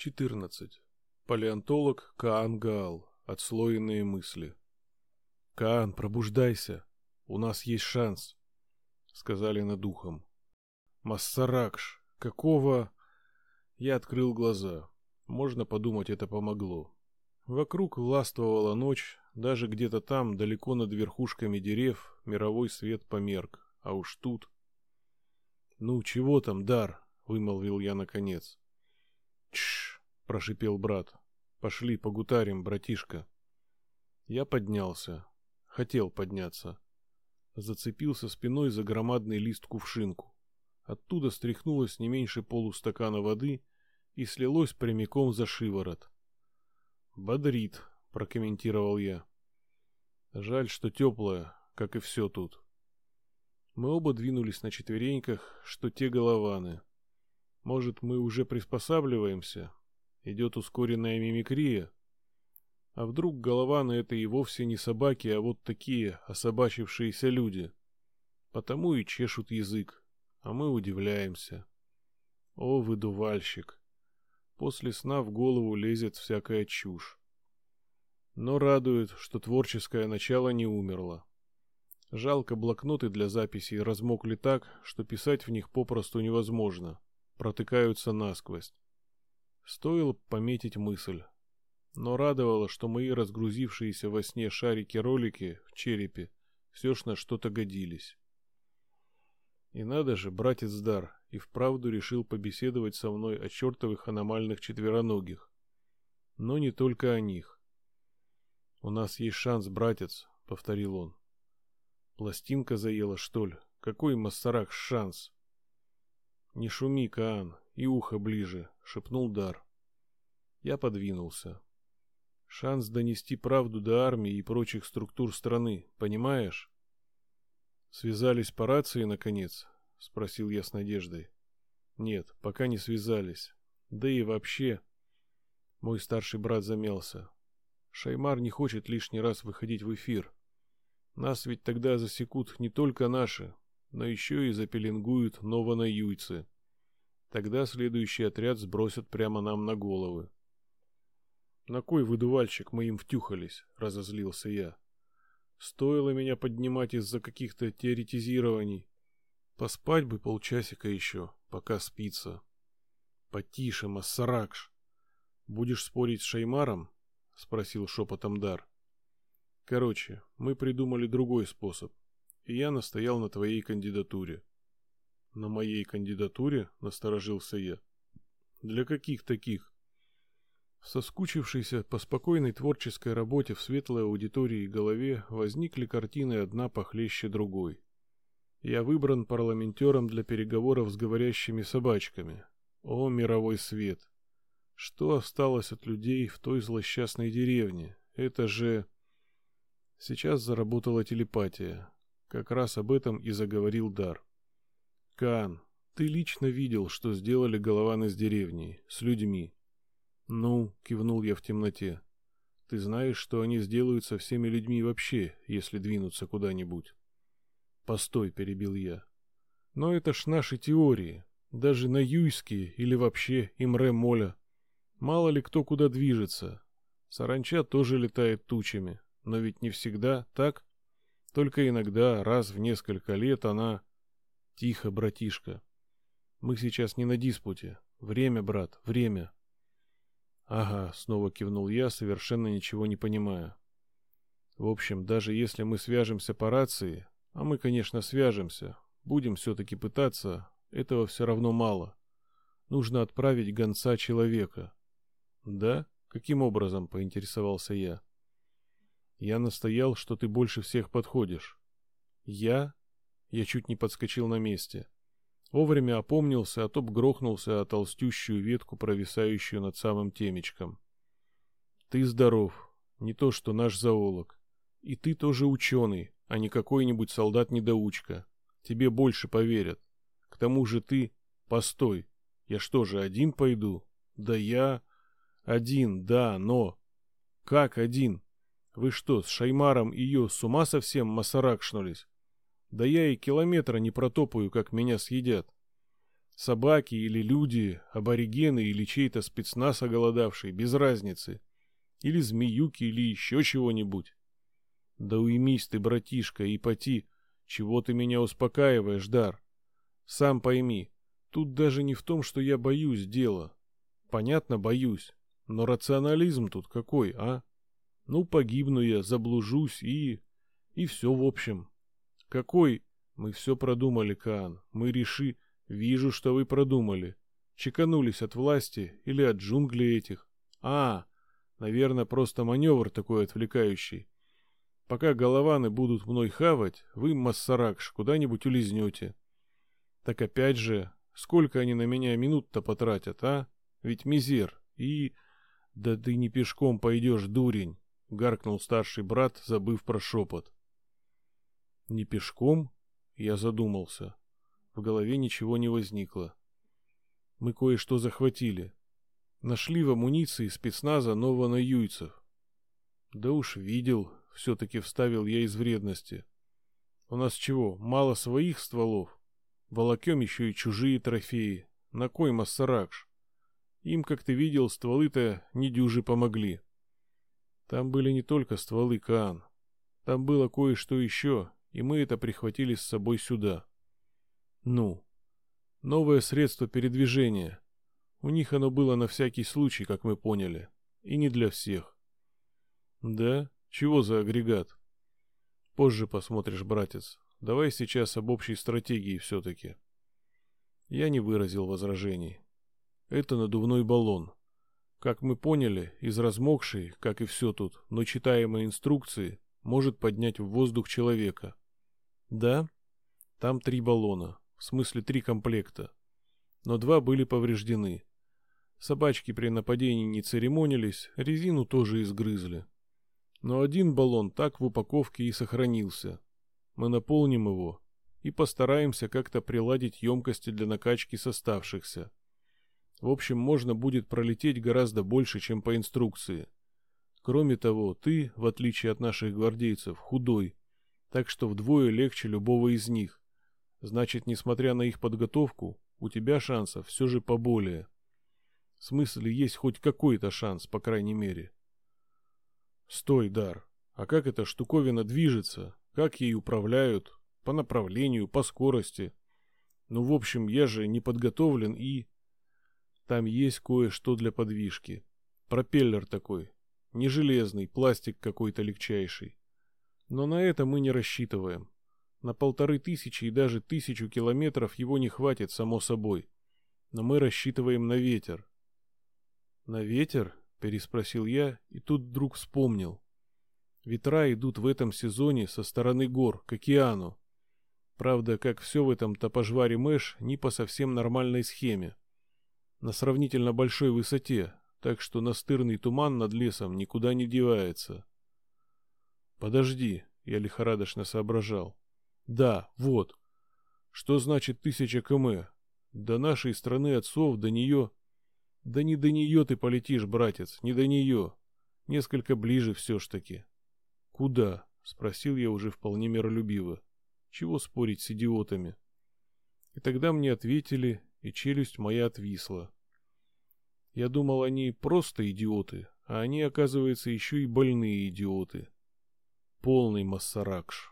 14. Палеонтолог Каан Гаал. Отслоенные мысли. «Каан, пробуждайся! У нас есть шанс!» — сказали над ухом. «Массаракш! Какого...» Я открыл глаза. Можно подумать, это помогло. Вокруг властвовала ночь, даже где-то там, далеко над верхушками дерев, мировой свет померк, а уж тут... «Ну, чего там, Дар?» — вымолвил я наконец. «Тш!» — прошипел брат. «Пошли, погутарим, братишка». Я поднялся. Хотел подняться. Зацепился спиной за громадный лист кувшинку. Оттуда стряхнулось не меньше полустакана воды и слилось прямиком за шиворот. «Бодрит», — прокомментировал я. «Жаль, что теплое, как и все тут». Мы оба двинулись на четвереньках, что те голованы. Может, мы уже приспосабливаемся? Идет ускоренная мимикрия? А вдруг голованы это и вовсе не собаки, а вот такие особачившиеся люди? Потому и чешут язык, а мы удивляемся. О, выдувальщик! После сна в голову лезет всякая чушь. Но радует, что творческое начало не умерло. Жалко, блокноты для записей размокли так, что писать в них попросту невозможно протыкаются насквозь. Стоило пометить мысль. Но радовало, что мои разгрузившиеся во сне шарики-ролики в черепе все ж на что-то годились. И надо же, братец Дар и вправду решил побеседовать со мной о чертовых аномальных четвероногих. Но не только о них. «У нас есть шанс, братец», — повторил он. «Пластинка заела, что ли? Какой массарак шанс?» «Не шуми, Каан, и ухо ближе», — шепнул Дар. Я подвинулся. «Шанс донести правду до армии и прочих структур страны, понимаешь?» «Связались по рации, наконец?» — спросил я с надеждой. «Нет, пока не связались. Да и вообще...» Мой старший брат замялся. «Шаймар не хочет лишний раз выходить в эфир. Нас ведь тогда засекут не только наши, но еще и запеленгуют новонаюйцы. Тогда следующий отряд сбросят прямо нам на головы. «На кой выдувальщик мы им втюхались?» — разозлился я. «Стоило меня поднимать из-за каких-то теоретизирований. Поспать бы полчасика еще, пока спится». «Потише, Массаракш!» «Будешь спорить с Шаймаром?» — спросил шепотом Дар. «Короче, мы придумали другой способ и я настоял на твоей кандидатуре. На моей кандидатуре, насторожился я. Для каких таких? Соскучившийся по спокойной творческой работе в светлой аудитории и голове возникли картины одна похлеще другой. Я выбран парламентером для переговоров с говорящими собачками. О, мировой свет! Что осталось от людей в той злосчастной деревне? Это же... Сейчас заработала телепатия. Как раз об этом и заговорил Дар. Кан, ты лично видел, что сделали голованы с деревней, с людьми. Ну, кивнул я в темноте. Ты знаешь, что они сделают со всеми людьми вообще, если двинутся куда-нибудь. Постой, перебил я. Но это ж наши теории. Даже на юйские или вообще имре моля. Мало ли кто куда движется. Саранча тоже летает тучами, но ведь не всегда, так? Только иногда, раз в несколько лет она... Тихо, братишка. Мы сейчас не на диспуте. Время, брат, время. Ага, снова кивнул я, совершенно ничего не понимая. В общем, даже если мы свяжемся по рации, а мы, конечно, свяжемся, будем все-таки пытаться, этого все равно мало. Нужно отправить гонца человека. Да? Каким образом, поинтересовался я. Я настоял, что ты больше всех подходишь. Я? Я чуть не подскочил на месте. Вовремя опомнился, а то б грохнулся о толстющую ветку, провисающую над самым темечком. Ты здоров, не то что наш зоолог. И ты тоже ученый, а не какой-нибудь солдат-недоучка. Тебе больше поверят. К тому же ты... Постой, я что же, один пойду? Да я... Один, да, но... Как один? Вы что, с Шаймаром ее с ума совсем масаракшнулись? Да я и километра не протопаю, как меня съедят. Собаки или люди, аборигены или чей-то спецназ оголодавший, без разницы. Или змеюки, или еще чего-нибудь. Да уймись ты, братишка, и поти, чего ты меня успокаиваешь, Дар? Сам пойми, тут даже не в том, что я боюсь дела. Понятно, боюсь, но рационализм тут какой, а? Ну, погибну я, заблужусь и... И все в общем. Какой? Мы все продумали, Каан. Мы реши... Вижу, что вы продумали. Чеканулись от власти или от джунглей этих. А, наверное, просто маневр такой отвлекающий. Пока голованы будут мной хавать, вы, Массаракш, куда-нибудь улизнете. Так опять же, сколько они на меня минут-то потратят, а? Ведь мизер. И... Да ты не пешком пойдешь, дурень, — гаркнул старший брат, забыв про шепот. Не пешком? Я задумался. В голове ничего не возникло. Мы кое-что захватили. Нашли в амуниции спецназа новонаюйцев. Да уж видел, все-таки вставил я из вредности. У нас чего, мало своих стволов? Волокем еще и чужие трофеи. На кой массаракш? Им, как ты видел, стволы-то недюжи помогли. Там были не только стволы Каан. Там было кое-что еще, и мы это прихватили с собой сюда. Ну, новое средство передвижения. У них оно было на всякий случай, как мы поняли, и не для всех. Да? Чего за агрегат? Позже посмотришь, братец. Давай сейчас об общей стратегии все-таки. Я не выразил возражений. Это надувной баллон. Как мы поняли, из размокшей, как и все тут, но читаемой инструкции, может поднять в воздух человека. Да, там три баллона, в смысле три комплекта. Но два были повреждены. Собачки при нападении не церемонились, резину тоже изгрызли. Но один баллон так в упаковке и сохранился. Мы наполним его и постараемся как-то приладить емкости для накачки с оставшихся. В общем, можно будет пролететь гораздо больше, чем по инструкции. Кроме того, ты, в отличие от наших гвардейцев, худой, так что вдвое легче любого из них. Значит, несмотря на их подготовку, у тебя шансов все же поболее. В смысле, есть хоть какой-то шанс, по крайней мере. Стой, Дар, а как эта штуковина движется? Как ей управляют? По направлению, по скорости? Ну, в общем, я же не подготовлен и... Там есть кое-что для подвижки. Пропеллер такой. Не железный, пластик какой-то легчайший. Но на это мы не рассчитываем. На полторы тысячи и даже тысячу километров его не хватит, само собой. Но мы рассчитываем на ветер. На ветер? Переспросил я и тут вдруг вспомнил. Ветра идут в этом сезоне со стороны гор, к океану. Правда, как все в этом топожваре Мэш, не по совсем нормальной схеме. На сравнительно большой высоте, так что настырный туман над лесом никуда не девается. Подожди, я лихорадочно соображал. Да, вот. Что значит тысяча км? До нашей страны отцов, до нее... Да не до нее ты полетишь, братец, не до нее. Несколько ближе все ж таки. Куда? Спросил я уже вполне миролюбиво. Чего спорить с идиотами? И тогда мне ответили, и челюсть моя отвисла. Я думал, они просто идиоты, а они, оказывается, еще и больные идиоты. Полный массаракш.